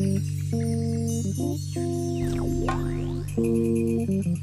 Thank you.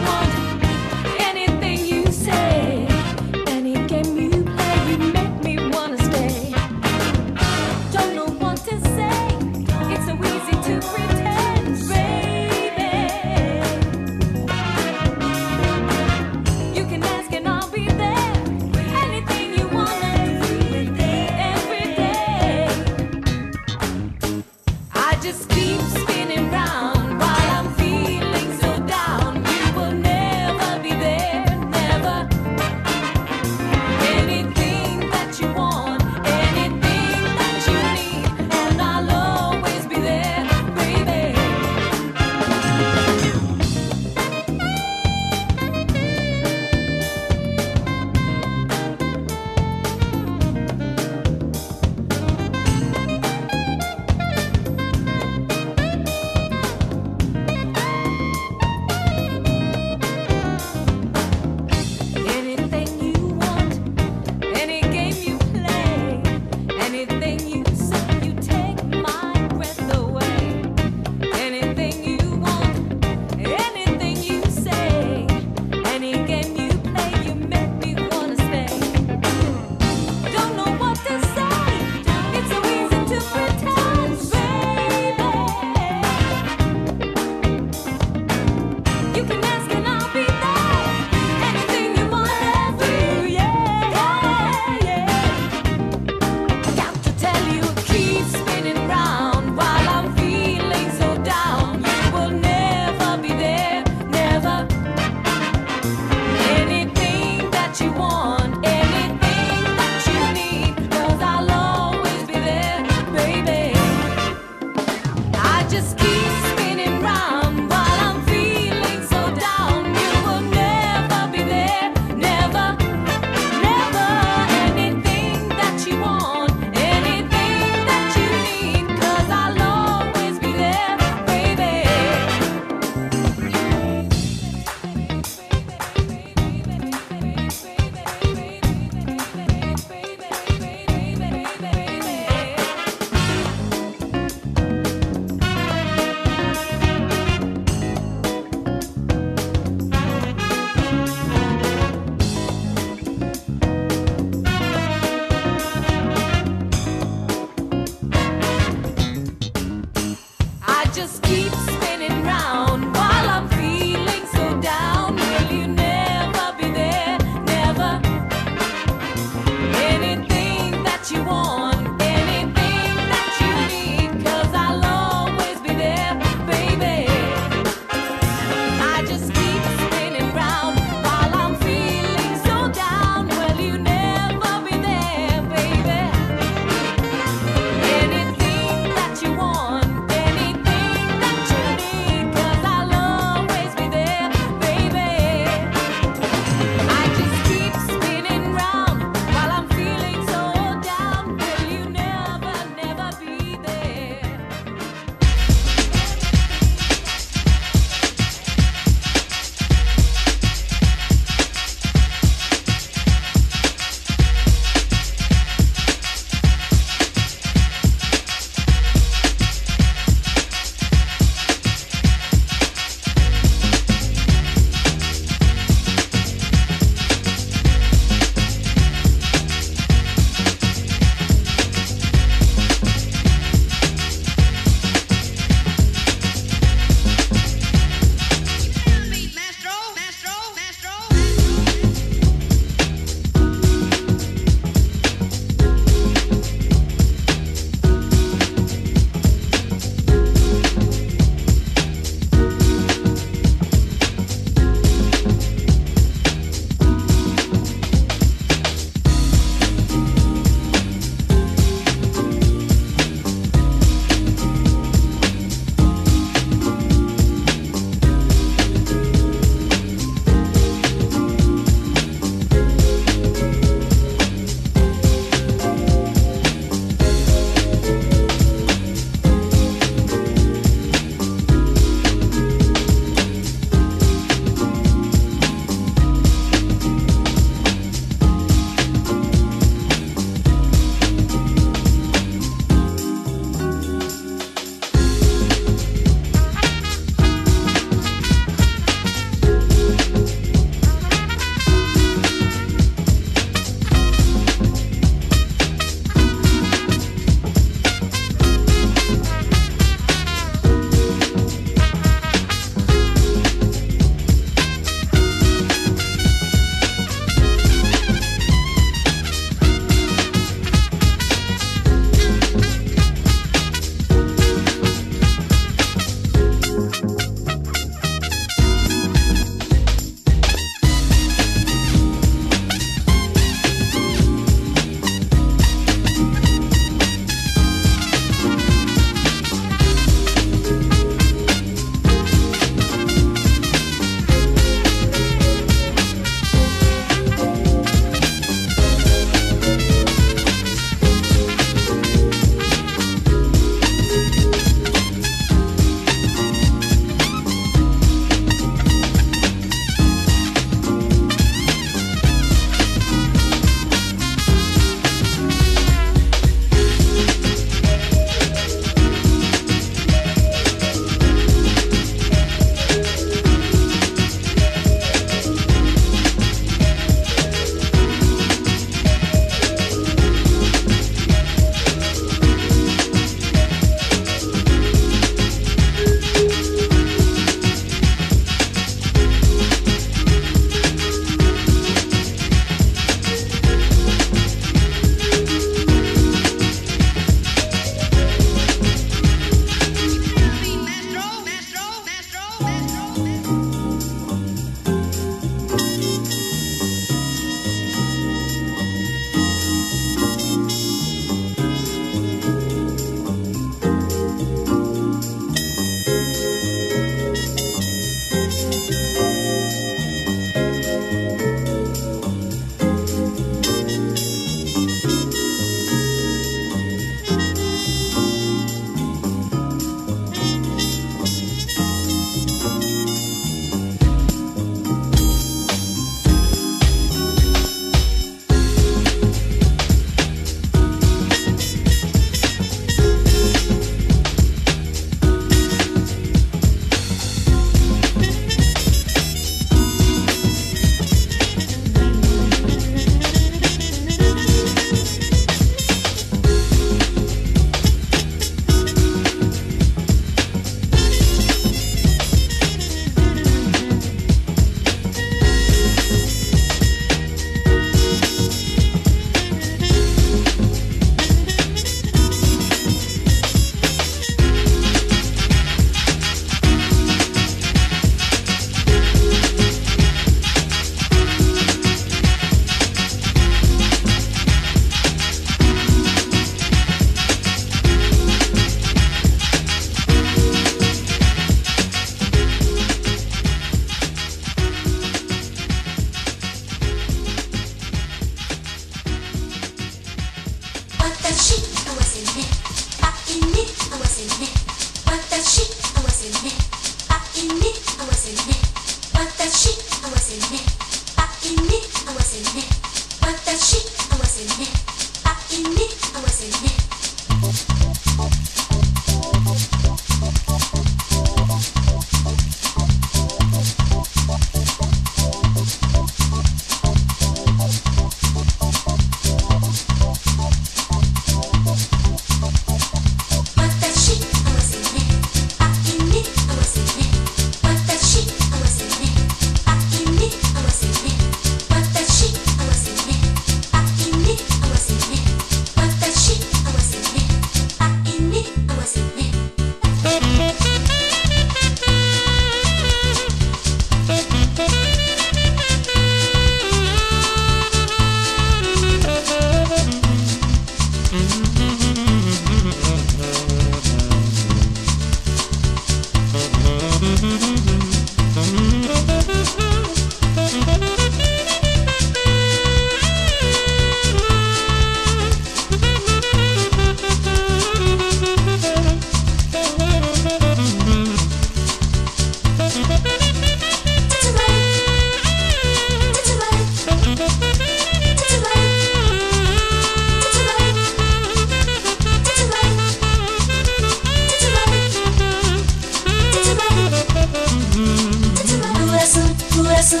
coração,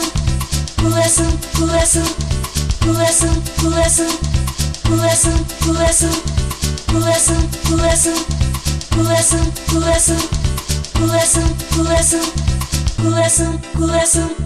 coração, coração, coração, coração, coração, coração, coração, coração, coração, coração, coração, coração, coração, coração.